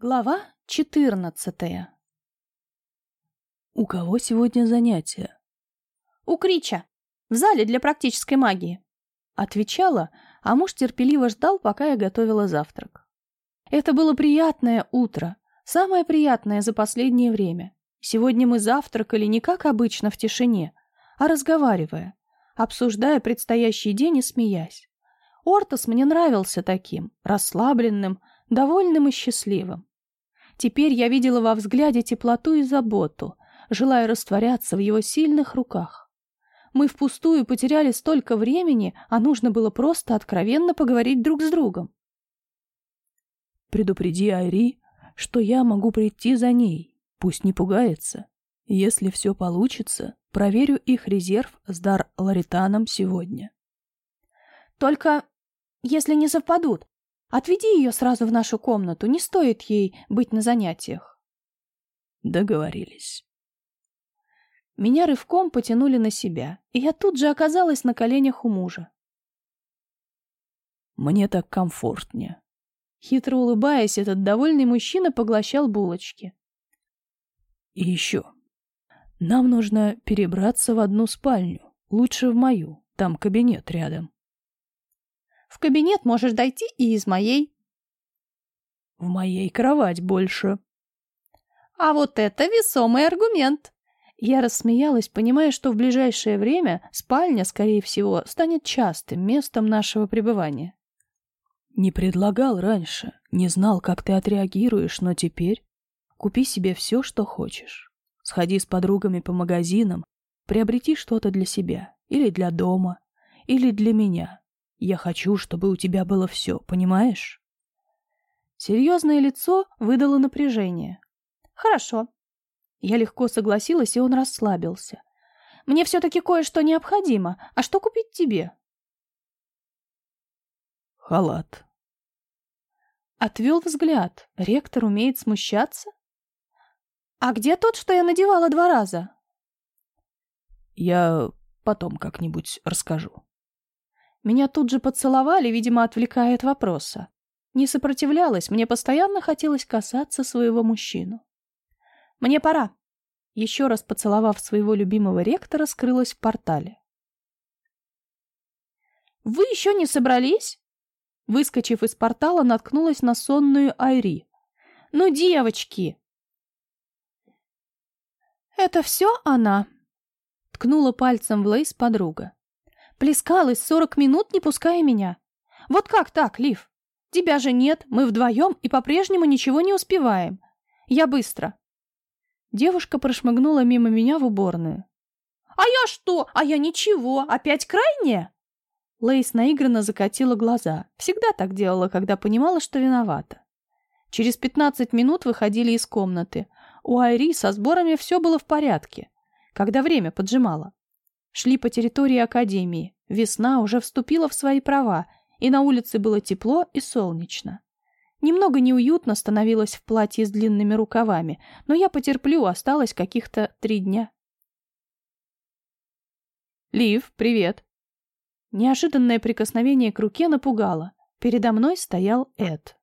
Глава четырнадцатая «У кого сегодня занятия?» «У Крича. В зале для практической магии». Отвечала, а муж терпеливо ждал, пока я готовила завтрак. Это было приятное утро, самое приятное за последнее время. Сегодня мы завтракали не как обычно в тишине, а разговаривая, обсуждая предстоящий день и смеясь. Ортос мне нравился таким, расслабленным, довольным и счастливым. Теперь я видела во взгляде теплоту и заботу, желая растворяться в его сильных руках. Мы впустую потеряли столько времени, а нужно было просто откровенно поговорить друг с другом. «Предупреди Айри, что я могу прийти за ней. Пусть не пугается. Если все получится, проверю их резерв с дар Лаританом сегодня». «Только если не совпадут, Отведи ее сразу в нашу комнату, не стоит ей быть на занятиях. Договорились. Меня рывком потянули на себя, и я тут же оказалась на коленях у мужа. Мне так комфортнее. Хитро улыбаясь, этот довольный мужчина поглощал булочки. И еще. Нам нужно перебраться в одну спальню, лучше в мою, там кабинет рядом. В кабинет можешь дойти и из моей. В моей кровать больше. А вот это весомый аргумент. Я рассмеялась, понимая, что в ближайшее время спальня, скорее всего, станет частым местом нашего пребывания. Не предлагал раньше, не знал, как ты отреагируешь, но теперь купи себе все, что хочешь. Сходи с подругами по магазинам, приобрети что-то для себя, или для дома, или для меня. Я хочу, чтобы у тебя было все, понимаешь? Серьезное лицо выдало напряжение. Хорошо. Я легко согласилась, и он расслабился. Мне все-таки кое-что необходимо. А что купить тебе? Халат. Отвел взгляд. Ректор умеет смущаться? А где тот, что я надевала два раза? Я потом как-нибудь расскажу. Меня тут же поцеловали, видимо, отвлекая от вопроса. Не сопротивлялась, мне постоянно хотелось касаться своего мужчину. «Мне пора». Еще раз поцеловав своего любимого ректора, скрылась в портале. «Вы еще не собрались?» Выскочив из портала, наткнулась на сонную Айри. «Ну, девочки!» «Это все она?» Ткнула пальцем в Лейс подруга. Плескалась сорок минут, не пуская меня. Вот как так, Лив? Тебя же нет, мы вдвоем и по-прежнему ничего не успеваем. Я быстро. Девушка прошмыгнула мимо меня в уборную. «А я что? А я ничего. Опять крайняя?» Лейс наигранно закатила глаза. Всегда так делала, когда понимала, что виновата. Через пятнадцать минут выходили из комнаты. У Айри со сборами все было в порядке, когда время поджимало. Шли по территории академии. Весна уже вступила в свои права, и на улице было тепло и солнечно. Немного неуютно становилось в платье с длинными рукавами, но я потерплю, осталось каких-то три дня. «Лив, привет!» Неожиданное прикосновение к руке напугало. Передо мной стоял Эд.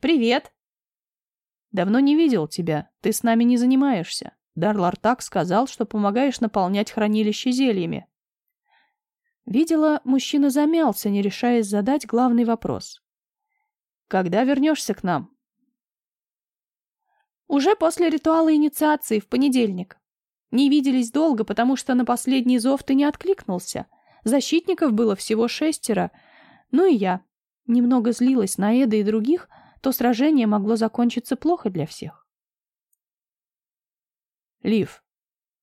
«Привет!» «Давно не видел тебя. Ты с нами не занимаешься. Дарлар так сказал, что помогаешь наполнять хранилище зельями. Видела, мужчина замялся, не решаясь задать главный вопрос. «Когда вернешься к нам?» «Уже после ритуала инициации, в понедельник. Не виделись долго, потому что на последний зов ты не откликнулся. Защитников было всего шестеро. Ну и я. Немного злилась на Эда и других, то сражение могло закончиться плохо для всех. Лив,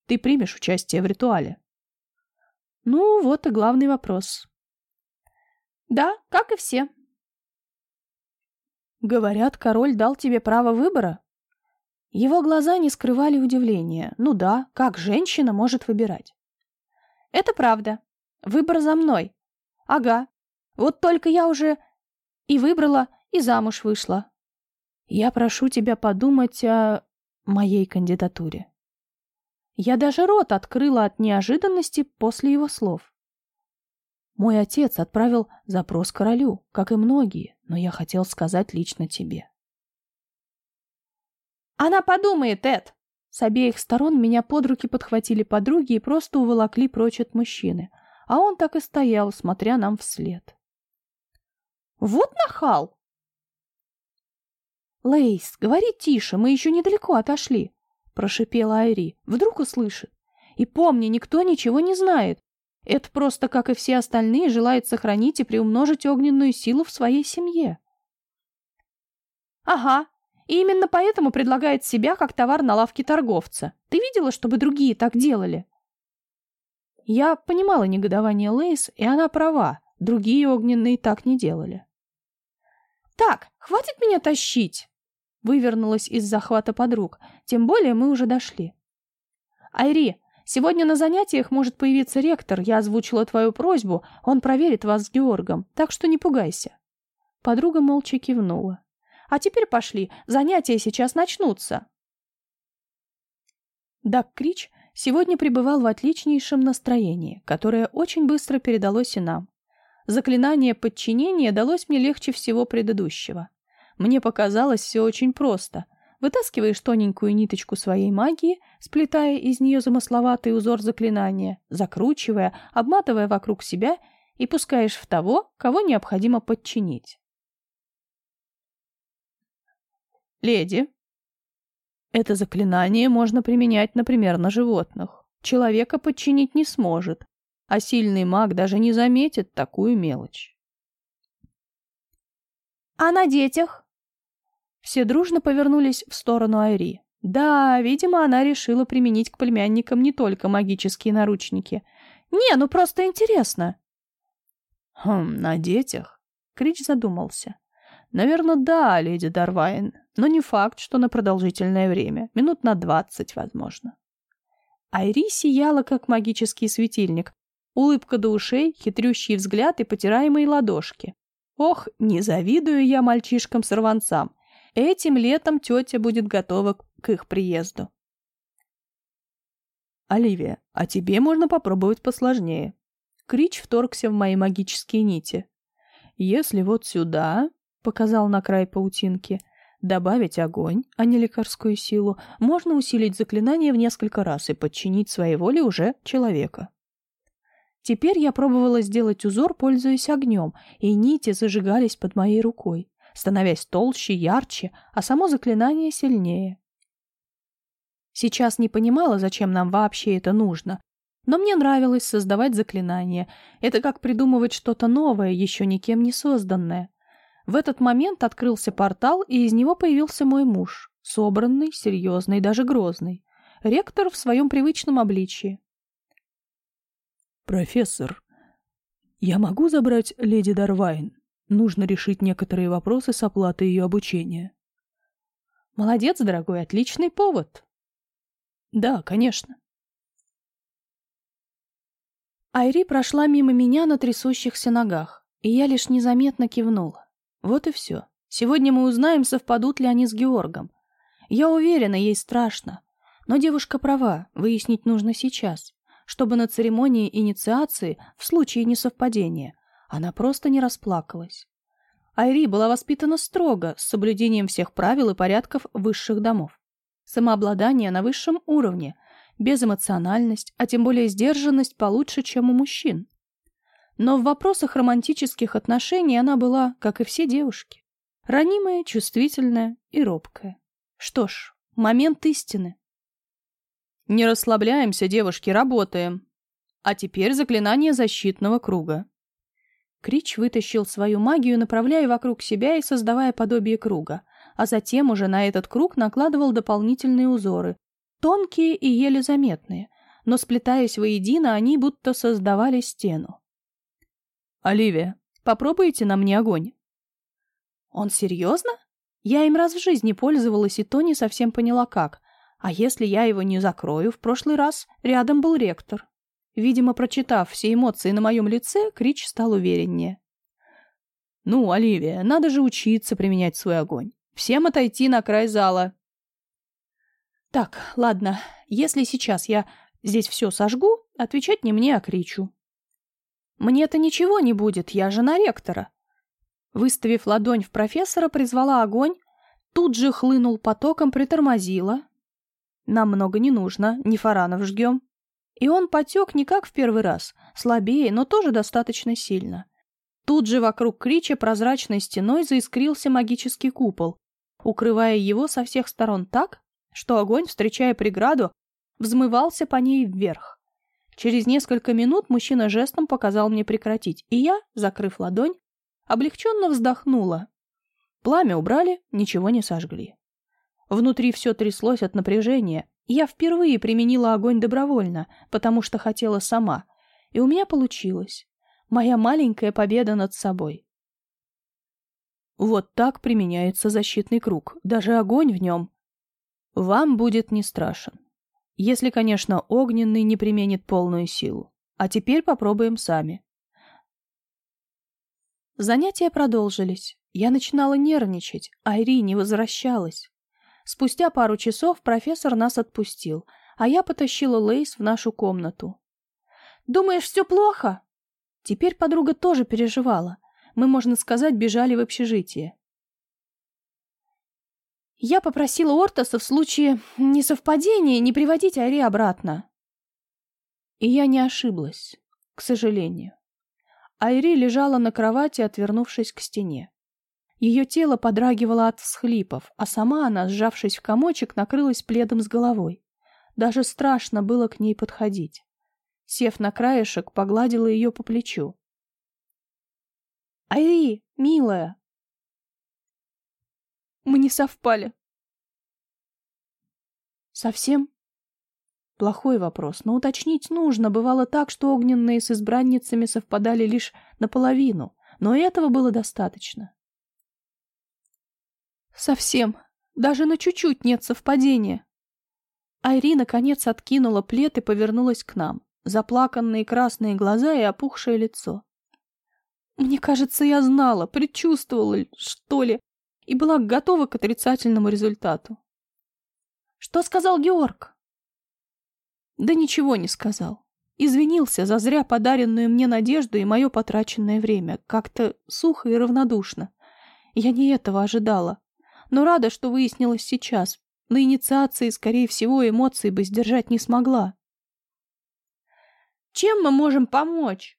ты примешь участие в ритуале? Ну, вот и главный вопрос. Да, как и все. Говорят, король дал тебе право выбора? Его глаза не скрывали удивления. Ну да, как женщина может выбирать? Это правда. Выбор за мной. Ага. Вот только я уже и выбрала, и замуж вышла. Я прошу тебя подумать о моей кандидатуре. Я даже рот открыла от неожиданности после его слов. Мой отец отправил запрос королю, как и многие, но я хотел сказать лично тебе. Она подумает, Эд. С обеих сторон меня под руки подхватили подруги и просто уволокли прочь от мужчины. А он так и стоял, смотря нам вслед. Вот нахал! Лейс, говори тише, мы еще недалеко отошли, прошипела Айри. Вдруг услышит. И помни, никто ничего не знает. Это просто, как и все остальные, желает сохранить и приумножить огненную силу в своей семье. Ага, и именно поэтому предлагает себя как товар на лавке торговца. Ты видела, чтобы другие так делали? Я понимала негодование Лейс, и она права. Другие огненные так не делали. «Так, хватит меня тащить!» Вывернулась из захвата подруг. Тем более мы уже дошли. «Айри, сегодня на занятиях может появиться ректор. Я озвучила твою просьбу. Он проверит вас с Георгом, так что не пугайся». Подруга молча кивнула. А теперь пошли, занятия сейчас начнутся. Дак Крич сегодня пребывал в отличнейшем настроении, которое очень быстро передалось и нам. Заклинание подчинения далось мне легче всего предыдущего. Мне показалось все очень просто. Вытаскиваешь тоненькую ниточку своей магии, сплетая из нее замысловатый узор заклинания, закручивая, обматывая вокруг себя и пускаешь в того, кого необходимо подчинить. Леди, это заклинание можно применять, например, на животных. Человека подчинить не сможет, а сильный маг даже не заметит такую мелочь. А на детях? Все дружно повернулись в сторону Айри. Да, видимо, она решила применить к племянникам не только магические наручники. Не, ну просто интересно. Хм, на детях? Крич задумался. Наверное, да, леди Дарвайн, но не факт, что на продолжительное время, минут на двадцать, возможно. Айри сияла, как магический светильник. Улыбка до ушей, хитрющий взгляд и потираемые ладошки. Ох, не завидую я мальчишкам-сорванцам. Этим летом тетя будет готова к их приезду. Оливия, а тебе можно попробовать посложнее. Крич вторгся в мои магические нити. Если вот сюда, показал на край паутинки. Добавить огонь, а не лекарскую силу, можно усилить заклинание в несколько раз и подчинить своей воле уже человека. Теперь я пробовала сделать узор, пользуясь огнем, и нити зажигались под моей рукой, становясь толще, ярче, а само заклинание сильнее. Сейчас не понимала, зачем нам вообще это нужно, но мне нравилось создавать заклинания. Это как придумывать что-то новое, еще никем не созданное. В этот момент открылся портал, и из него появился мой муж, собранный, серьезный, даже грозный. Ректор в своем привычном обличии. «Профессор, я могу забрать леди Дарвайн? Нужно решить некоторые вопросы с оплатой ее обучения». «Молодец, дорогой, отличный повод». «Да, конечно». Айри прошла мимо меня на трясущихся ногах, и я лишь незаметно кивнула. Вот и все. Сегодня мы узнаем, совпадут ли они с Георгом. Я уверена, ей страшно. Но девушка права, выяснить нужно сейчас, чтобы на церемонии инициации, в случае несовпадения, она просто не расплакалась. Айри была воспитана строго, с соблюдением всех правил и порядков высших домов. Самообладание на высшем уровне, безэмоциональность, а тем более сдержанность получше, чем у мужчин. Но в вопросах романтических отношений она была, как и все девушки, ранимая, чувствительная и робкая. Что ж, момент истины. Не расслабляемся, девушки, работаем. А теперь заклинание защитного круга. Крич вытащил свою магию, направляя вокруг себя и создавая подобие круга, а затем уже на этот круг накладывал дополнительные узоры, тонкие и еле заметные, но сплетаясь воедино, они будто создавали стену. «Оливия, попробуйте на мне огонь». «Он серьезно? Я им раз в жизни пользовалась, и то не совсем поняла как. А если я его не закрою, в прошлый раз рядом был ректор». Видимо, прочитав все эмоции на моем лице, Крич стал увереннее. «Ну, Оливия, надо же учиться применять свой огонь. Всем отойти на край зала». «Так, ладно, если сейчас я здесь все сожгу, отвечать не мне, а Кричу. Мне-то ничего не будет, я жена ректора. Выставив ладонь в профессора, призвала огонь. тут же хлынул потоком, притормозила. Нам много не нужно, не фаранов жгем. И он потек не как в первый раз, слабее, но тоже достаточно сильно. Тут же вокруг Крича прозрачной стеной заискрился магический купол, укрывая его со всех сторон так, что огонь, встречая преграду, взмывался по ней вверх. Через несколько минут мужчина жестом показал мне прекратить, и я, закрыв ладонь, облегченно вздохнула. Пламя убрали, ничего не сожгли. Внутри все тряслось от напряжения, я впервые применила огонь добровольно, потому что хотела сама, и у меня получилось. Моя маленькая победа над собой. Вот так применяется защитный круг, даже огонь в нем. Вам будет не страшен. Если, конечно, огненный не применит полную силу. А теперь попробуем сами. Занятия продолжились. Я начинала нервничать, а Ири не возвращалась. Спустя пару часов профессор нас отпустил, а я потащила Лейс в нашу комнату. «Думаешь, все плохо?» Теперь подруга тоже переживала. Мы, можно сказать, бежали в общежитие. Я попросила Ортаса в случае несовпадения не приводить Айри обратно. И я не ошиблась, к сожалению. Айри лежала на кровати, отвернувшись к стене. Ее тело подрагивало от всхлипов, а сама она, сжавшись в комочек, накрылась пледом с головой. Даже страшно было к ней подходить. Сев на краешек, погладила ее по плечу. «Айри, милая, мы не совпали. Совсем? Плохой вопрос, но уточнить нужно. Бывало так, что огненные с избранницами совпадали лишь наполовину, но этого было достаточно. Совсем. Даже на чуть-чуть нет совпадения. Айри, наконец, откинула плед и повернулась к нам. Заплаканные красные глаза и опухшее лицо. Мне кажется, я знала, предчувствовала, что ли, и была готова к отрицательному результату. Что сказал Георг? Да ничего не сказал. Извинился за зря подаренную мне надежду и мое потраченное время. Как-то сухо и равнодушно. Я не этого ожидала. Но рада, что выяснилось сейчас. На инициации, скорее всего, эмоции бы сдержать не смогла. «Чем мы можем помочь?»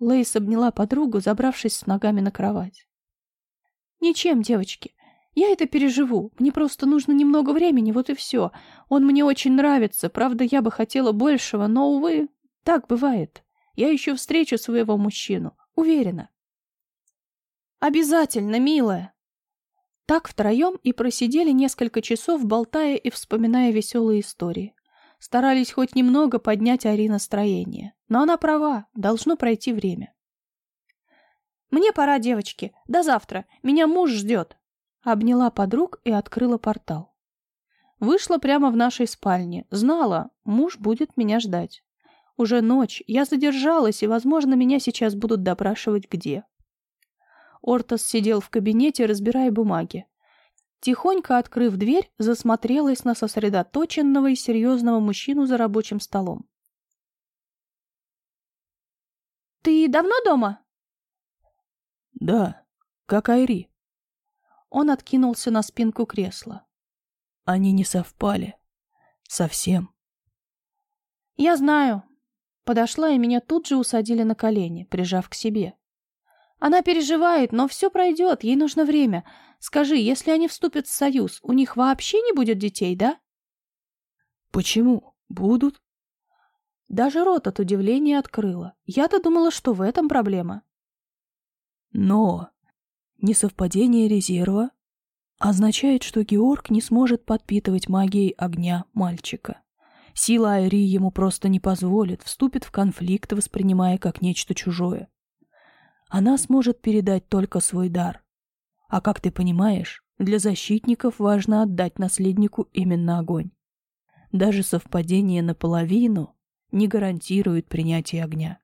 Лейс обняла подругу, забравшись с ногами на кровать. Ничем, девочки. Я это переживу. Мне просто нужно немного времени, вот и все. Он мне очень нравится. Правда, я бы хотела большего, но, увы, так бывает. Я еще встречу своего мужчину. Уверена. Обязательно, милая. Так втроем и просидели несколько часов, болтая и вспоминая веселые истории. Старались хоть немного поднять Ари настроение. Но она права, должно пройти время. «Мне пора, девочки. До завтра. Меня муж ждет». Обняла подруг и открыла портал. Вышла прямо в нашей спальне. Знала, муж будет меня ждать. Уже ночь, я задержалась, и, возможно, меня сейчас будут допрашивать где. Ортос сидел в кабинете, разбирая бумаги. Тихонько открыв дверь, засмотрелась на сосредоточенного и серьезного мужчину за рабочим столом. «Ты давно дома?» Да, как Айри. Он откинулся на спинку кресла. Они не совпали. Совсем. Я знаю. Подошла, и меня тут же усадили на колени, прижав к себе. Она переживает, но все пройдет, ей нужно время. Скажи, если они вступят в союз, у них вообще не будет детей, да? Почему? Будут. Даже рот от удивления открыла. Я-то думала, что в этом проблема. Но несовпадение резерва означает, что Георг не сможет подпитывать магией огня мальчика. Сила Айри ему просто не позволит, вступит в конфликт, воспринимая как нечто чужое. Она сможет передать только свой дар. А как ты понимаешь, для защитников важно отдать наследнику именно огонь. Даже совпадение наполовину не гарантирует принятие огня.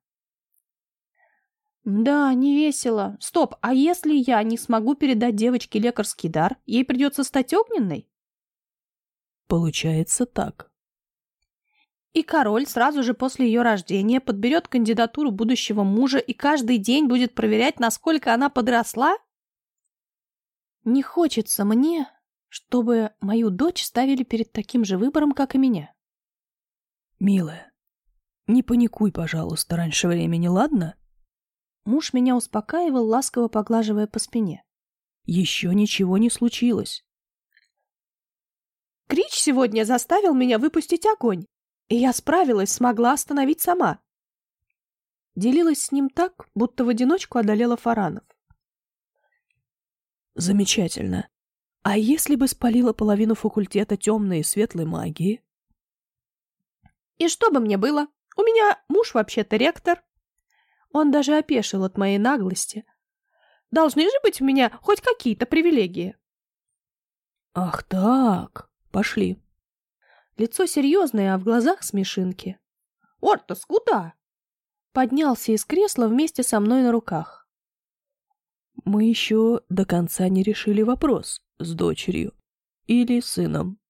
Да, не весело. Стоп, а если я не смогу передать девочке лекарский дар, ей придется стать огненной? Получается так. И король сразу же после ее рождения подберет кандидатуру будущего мужа и каждый день будет проверять, насколько она подросла? Не хочется мне, чтобы мою дочь ставили перед таким же выбором, как и меня. Милая, не паникуй, пожалуйста, раньше времени, ладно? Муж меня успокаивал, ласково поглаживая по спине. Еще ничего не случилось. Крич сегодня заставил меня выпустить огонь, и я справилась, смогла остановить сама. Делилась с ним так, будто в одиночку одолела фаранов. Замечательно. А если бы спалила половину факультета темной и светлой магии? И что бы мне было? У меня муж вообще-то ректор. Он даже опешил от моей наглости. Должны же быть у меня хоть какие-то привилегии. Ах так, пошли. Лицо серьезное, а в глазах смешинки. Ортос, куда? Поднялся из кресла вместе со мной на руках. Мы еще до конца не решили вопрос с дочерью или сыном.